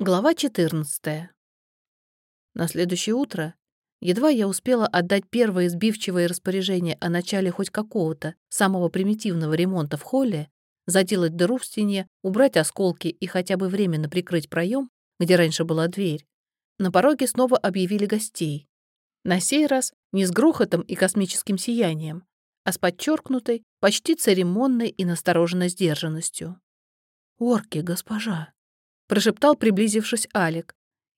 Глава 14. На следующее утро, едва я успела отдать первое избивчивое распоряжение о начале хоть какого-то самого примитивного ремонта в холле, заделать дыру в стене, убрать осколки и хотя бы временно прикрыть проем, где раньше была дверь, на пороге снова объявили гостей. На сей раз не с грохотом и космическим сиянием, а с подчеркнутой, почти церемонной и настороженной сдержанностью. «Орки, госпожа!» Прошептал, приблизившись Алик,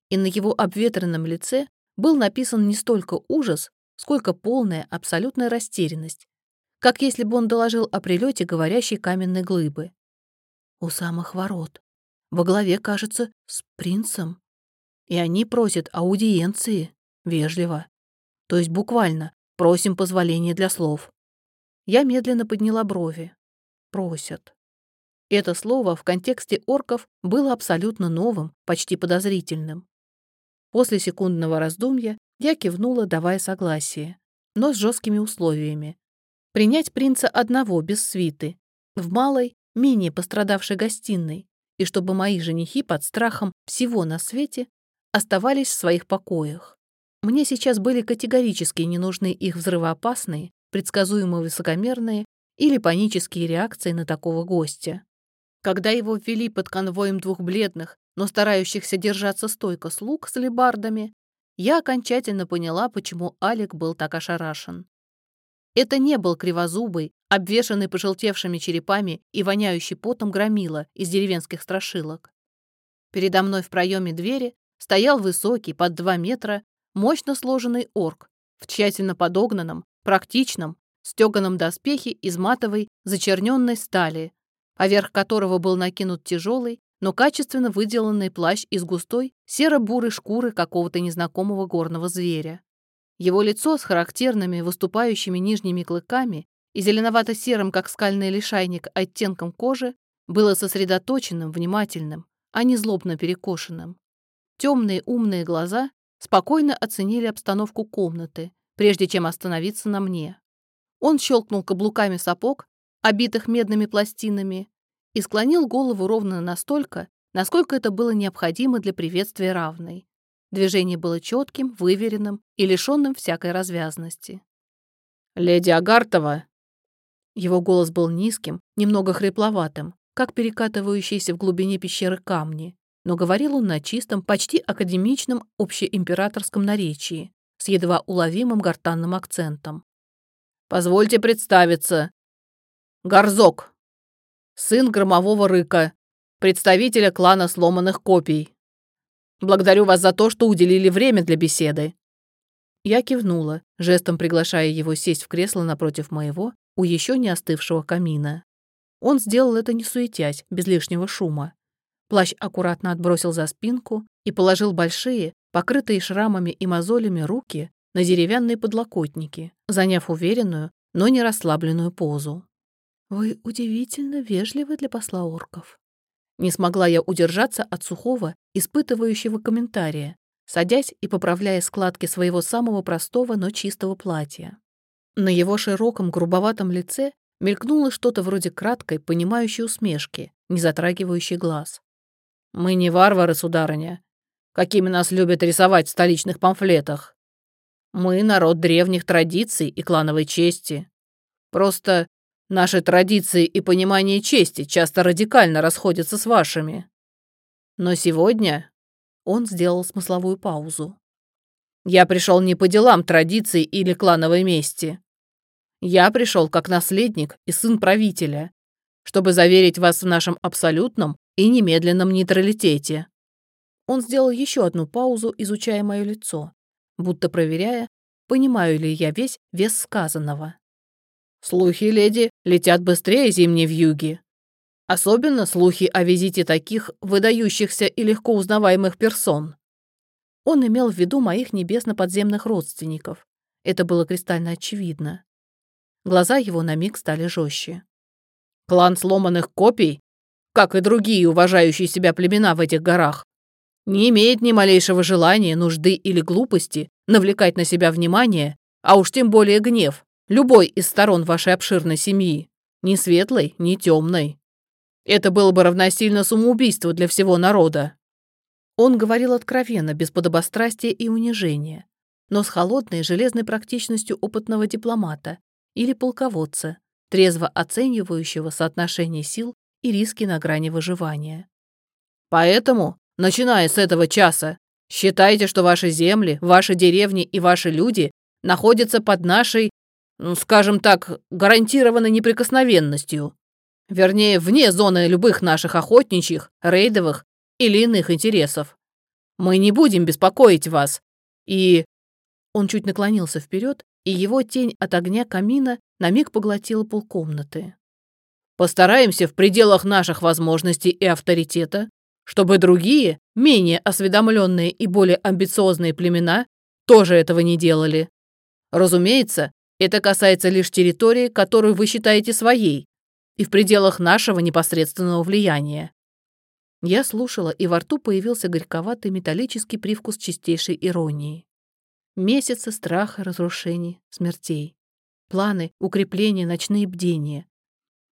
и на его обветренном лице был написан не столько ужас, сколько полная абсолютная растерянность, как если бы он доложил о прилете говорящей каменной глыбы. У самых ворот. Во главе, кажется, с принцем. И они просят аудиенции, вежливо. То есть буквально просим позволения для слов. Я медленно подняла брови. Просят. Это слово в контексте орков было абсолютно новым, почти подозрительным. После секундного раздумья я кивнула, давая согласие, но с жесткими условиями. Принять принца одного, без свиты, в малой, менее пострадавшей гостиной, и чтобы мои женихи под страхом всего на свете оставались в своих покоях. Мне сейчас были категорически не нужны их взрывоопасные, предсказуемо высокомерные или панические реакции на такого гостя. Когда его ввели под конвоем двух бледных, но старающихся держаться стойко слуг с лебардами, я окончательно поняла, почему Алик был так ошарашен. Это не был кривозубый, обвешанный пожелтевшими черепами и воняющий потом громила из деревенских страшилок. Передо мной в проеме двери стоял высокий, под два метра, мощно сложенный орк в тщательно подогнанном, практичном, стеганом доспехе из матовой, зачерненной стали поверх которого был накинут тяжелый, но качественно выделанный плащ из густой серо-бурой шкуры какого-то незнакомого горного зверя. Его лицо с характерными выступающими нижними клыками и зеленовато-серым, как скальный лишайник, оттенком кожи было сосредоточенным, внимательным, а не злобно перекошенным. Темные умные глаза спокойно оценили обстановку комнаты, прежде чем остановиться на мне. Он щелкнул каблуками сапог обитых медными пластинами, и склонил голову ровно настолько, насколько это было необходимо для приветствия равной. Движение было четким, выверенным и лишенным всякой развязности. «Леди Агартова!» Его голос был низким, немного хрипловатым, как перекатывающиеся в глубине пещеры камни, но говорил он на чистом, почти академичном общеимператорском наречии, с едва уловимым гортанным акцентом. «Позвольте представиться. Горзок, сын громового рыка, представителя клана сломанных копий. Благодарю вас за то, что уделили время для беседы». Я кивнула, жестом приглашая его сесть в кресло напротив моего, у еще не остывшего камина. Он сделал это не суетясь, без лишнего шума. Плащ аккуратно отбросил за спинку и положил большие, покрытые шрамами и мозолями руки на деревянные подлокотники, заняв уверенную, но не расслабленную позу. «Вы удивительно вежливы для посла орков». Не смогла я удержаться от сухого, испытывающего комментария, садясь и поправляя складки своего самого простого, но чистого платья. На его широком, грубоватом лице мелькнуло что-то вроде краткой, понимающей усмешки, не затрагивающей глаз. «Мы не варвары, сударыня, какими нас любят рисовать в столичных памфлетах. Мы народ древних традиций и клановой чести. Просто Наши традиции и понимание чести часто радикально расходятся с вашими. Но сегодня он сделал смысловую паузу. Я пришел не по делам традиций или клановой мести. Я пришел как наследник и сын правителя, чтобы заверить вас в нашем абсолютном и немедленном нейтралитете. Он сделал еще одну паузу, изучая мое лицо, будто проверяя, понимаю ли я весь вес сказанного. Слухи, леди, летят быстрее зимней вьюги. Особенно слухи о визите таких выдающихся и легко узнаваемых персон. Он имел в виду моих небесно-подземных родственников. Это было кристально очевидно. Глаза его на миг стали жестче. Клан сломанных копий, как и другие уважающие себя племена в этих горах, не имеет ни малейшего желания, нужды или глупости навлекать на себя внимание, а уж тем более гнев, любой из сторон вашей обширной семьи, ни светлой, ни темной. Это было бы равносильно самоубийству для всего народа. Он говорил откровенно, без подобострастия и унижения, но с холодной железной практичностью опытного дипломата или полководца, трезво оценивающего соотношение сил и риски на грани выживания. Поэтому, начиная с этого часа, считайте, что ваши земли, ваши деревни и ваши люди находятся под нашей, скажем так, гарантированной неприкосновенностью. Вернее, вне зоны любых наших охотничьих, рейдовых или иных интересов. Мы не будем беспокоить вас. И...» Он чуть наклонился вперед, и его тень от огня камина на миг поглотила полкомнаты. «Постараемся в пределах наших возможностей и авторитета, чтобы другие, менее осведомленные и более амбициозные племена тоже этого не делали. Разумеется, это касается лишь территории, которую вы считаете своей, и в пределах нашего непосредственного влияния. Я слушала, и во рту появился горьковатый металлический привкус чистейшей иронии. Месяцы страха, разрушений, смертей. Планы, укрепления, ночные бдения.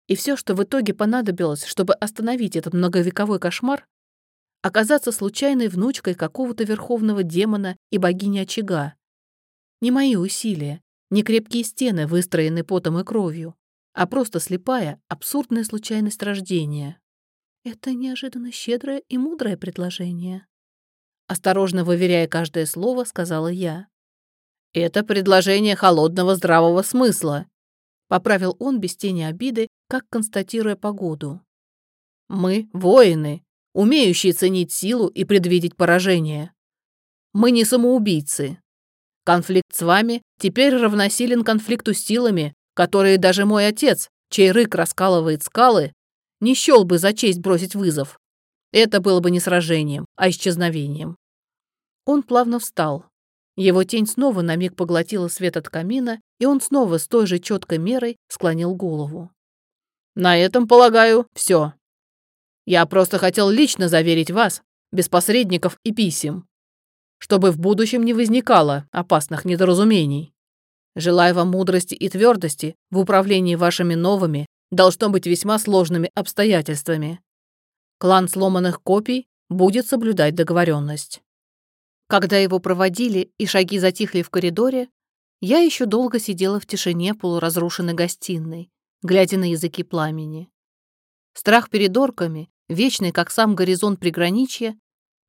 И все, что в итоге понадобилось, чтобы остановить этот многовековой кошмар, оказаться случайной внучкой какого-то верховного демона и богини очага. Не мои усилия, не крепкие стены, выстроенные потом и кровью, а просто слепая, абсурдная случайность рождения. Это неожиданно щедрое и мудрое предложение. Осторожно выверяя каждое слово, сказала я. Это предложение холодного здравого смысла, поправил он без тени обиды, как констатируя погоду. Мы воины, умеющие ценить силу и предвидеть поражение. Мы не самоубийцы. Конфликт с вами теперь равносилен конфликту с силами, которые даже мой отец, чей рык раскалывает скалы, не счел бы за честь бросить вызов. Это было бы не сражением, а исчезновением. Он плавно встал. Его тень снова на миг поглотила свет от камина, и он снова с той же четкой мерой склонил голову. «На этом, полагаю, все. Я просто хотел лично заверить вас, без посредников и писем, чтобы в будущем не возникало опасных недоразумений. Желаю вам мудрости и твердости в управлении вашими новыми, должно быть весьма сложными обстоятельствами. Клан сломанных копий будет соблюдать договоренность. Когда его проводили и шаги затихли в коридоре, я еще долго сидела в тишине полуразрушенной гостиной, глядя на языки пламени. Страх перед орками, вечный, как сам горизонт приграничья,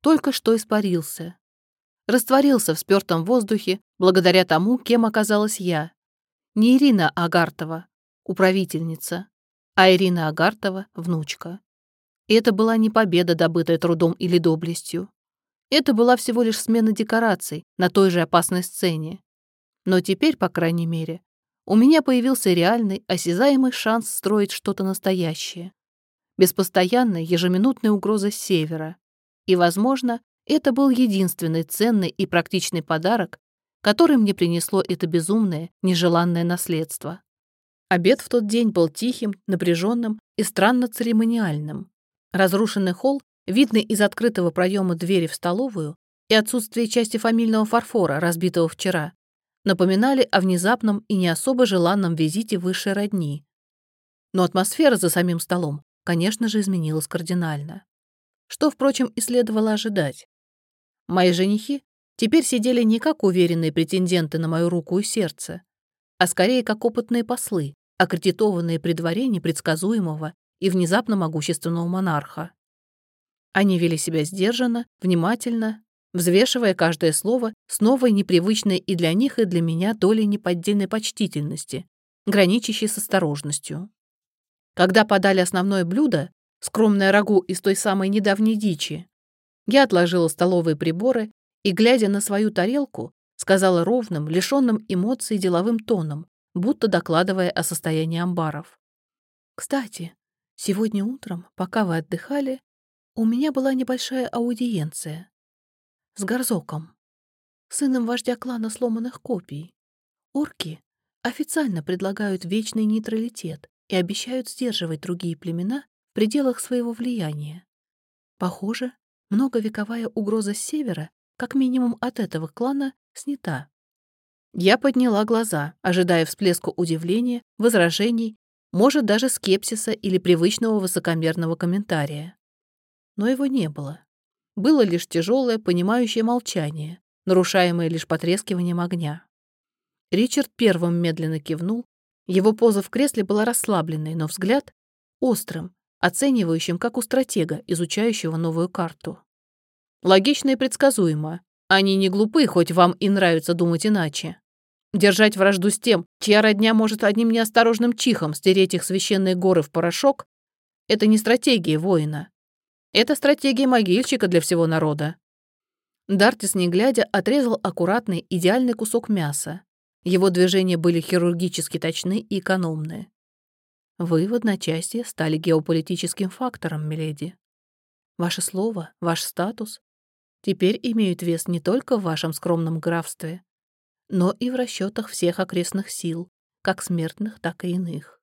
только что испарился. Растворился в спёртом воздухе благодаря тому, кем оказалась я. Не Ирина Агартова, управительница, а Ирина Агартова — внучка. И это была не победа, добытая трудом или доблестью. Это была всего лишь смена декораций на той же опасной сцене. Но теперь, по крайней мере, у меня появился реальный, осязаемый шанс строить что-то настоящее. Без постоянной, ежеминутной угрозы с севера. И, возможно, это был единственный ценный и практичный подарок, который мне принесло это безумное, нежеланное наследство. Обед в тот день был тихим, напряженным и странно церемониальным. Разрушенный холл, видный из открытого проема двери в столовую, и отсутствие части фамильного фарфора, разбитого вчера, напоминали о внезапном и не особо желанном визите высшей родни. Но атмосфера за самим столом, конечно же, изменилась кардинально. Что, впрочем, и следовало ожидать. Мои женихи теперь сидели не как уверенные претенденты на мою руку и сердце, а скорее как опытные послы, аккредитованные при дворе непредсказуемого и внезапно могущественного монарха. Они вели себя сдержанно, внимательно, взвешивая каждое слово с новой непривычной и для них, и для меня долей неподдельной почтительности, граничащей с осторожностью. Когда подали основное блюдо, скромное рагу из той самой недавней дичи, я отложила столовые приборы и, глядя на свою тарелку, сказала ровным, лишенным эмоций деловым тоном, будто докладывая о состоянии амбаров. «Кстати, сегодня утром, пока вы отдыхали, у меня была небольшая аудиенция с Горзоком, сыном вождя клана сломанных копий. Орки официально предлагают вечный нейтралитет и обещают сдерживать другие племена в пределах своего влияния. Похоже, многовековая угроза с севера, как минимум от этого клана, снята. Я подняла глаза, ожидая всплеску удивления, возражений, может, даже скепсиса или привычного высокомерного комментария. Но его не было. было лишь тяжелое, понимающее молчание, нарушаемое лишь потрескиванием огня. Ричард первым медленно кивнул. Его поза в кресле была расслабленной, но взгляд — острым, оценивающим, как у стратега, изучающего новую карту. Логично и предсказуемо. Они не глупы, хоть вам и нравится думать иначе. Держать вражду с тем, чья родня может одним неосторожным чихом стереть их священные горы в порошок, это не стратегия воина. Это стратегия могильщика для всего народа. Дартис, не глядя, отрезал аккуратный, идеальный кусок мяса. Его движения были хирургически точны и экономны. Вы в одночасье стали геополитическим фактором, миледи. Ваше слово, ваш статус теперь имеют вес не только в вашем скромном графстве, но и в расчетах всех окрестных сил, как смертных, так и иных.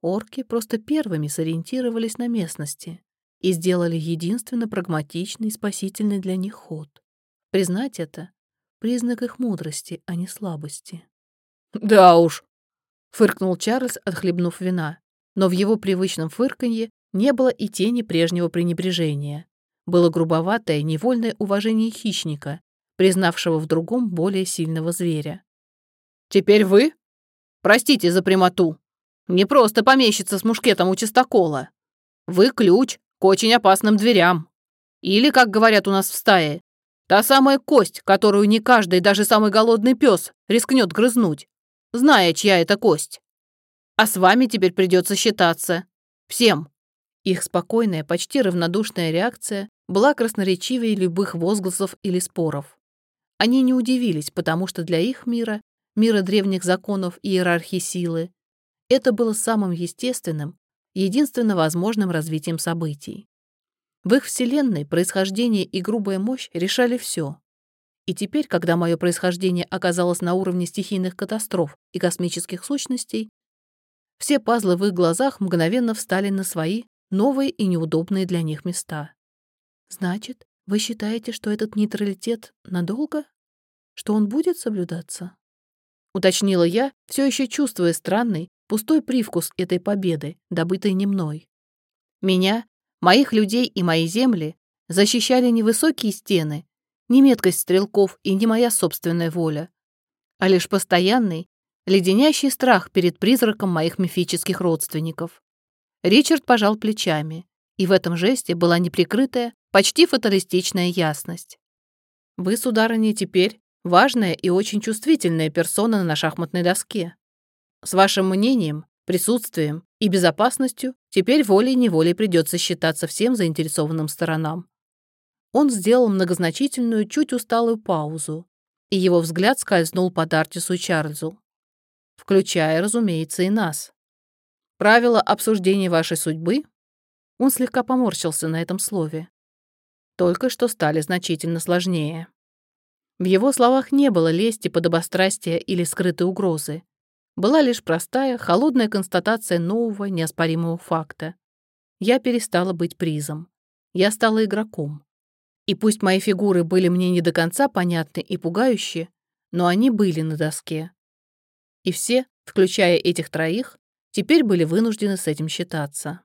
Орки просто первыми сориентировались на местности и сделали единственно прагматичный и спасительный для них ход. Признать это — признак их мудрости, а не слабости. «Да уж», — фыркнул Чарльз, отхлебнув вина, но в его привычном фырканье не было и тени прежнего пренебрежения. Было грубоватое, невольное уважение хищника, признавшего в другом более сильного зверя. «Теперь вы? Простите за прямоту. Не просто помещиться с мушкетом у чистокола. Вы ключ к очень опасным дверям. Или, как говорят у нас в стае, та самая кость, которую не каждый, даже самый голодный пес, рискнет грызнуть, зная, чья это кость. А с вами теперь придется считаться. Всем». Их спокойная, почти равнодушная реакция была красноречивее любых возгласов или споров. Они не удивились, потому что для их мира, мира древних законов и иерархии силы, это было самым естественным, единственно возможным развитием событий. В их вселенной происхождение и грубая мощь решали все. И теперь, когда мое происхождение оказалось на уровне стихийных катастроф и космических сущностей, все пазлы в их глазах мгновенно встали на свои, новые и неудобные для них места. Значит, вы считаете, что этот нейтралитет надолго? Что он будет соблюдаться? Уточнила я, все еще чувствуя странный, пустой привкус этой победы, добытой не мной. Меня, моих людей и мои земли защищали не высокие стены, не меткость стрелков и не моя собственная воля, а лишь постоянный, леденящий страх перед призраком моих мифических родственников. Ричард пожал плечами, и в этом жесте была неприкрытая, почти фаталистичная ясность. «Вы, сударыня, теперь важная и очень чувствительная персона на шахматной доске. С вашим мнением, присутствием и безопасностью теперь волей-неволей придется считаться всем заинтересованным сторонам». Он сделал многозначительную, чуть усталую паузу, и его взгляд скользнул по Дартису и Чарльзу, включая, разумеется, и нас. Правила обсуждения вашей судьбы он слегка поморщился на этом слове только что стали значительно сложнее. В его словах не было лести, подобострастия или скрытой угрозы. Была лишь простая, холодная констатация нового, неоспоримого факта. Я перестала быть призом. Я стала игроком. И пусть мои фигуры были мне не до конца понятны и пугающие, но они были на доске. И все, включая этих троих, теперь были вынуждены с этим считаться.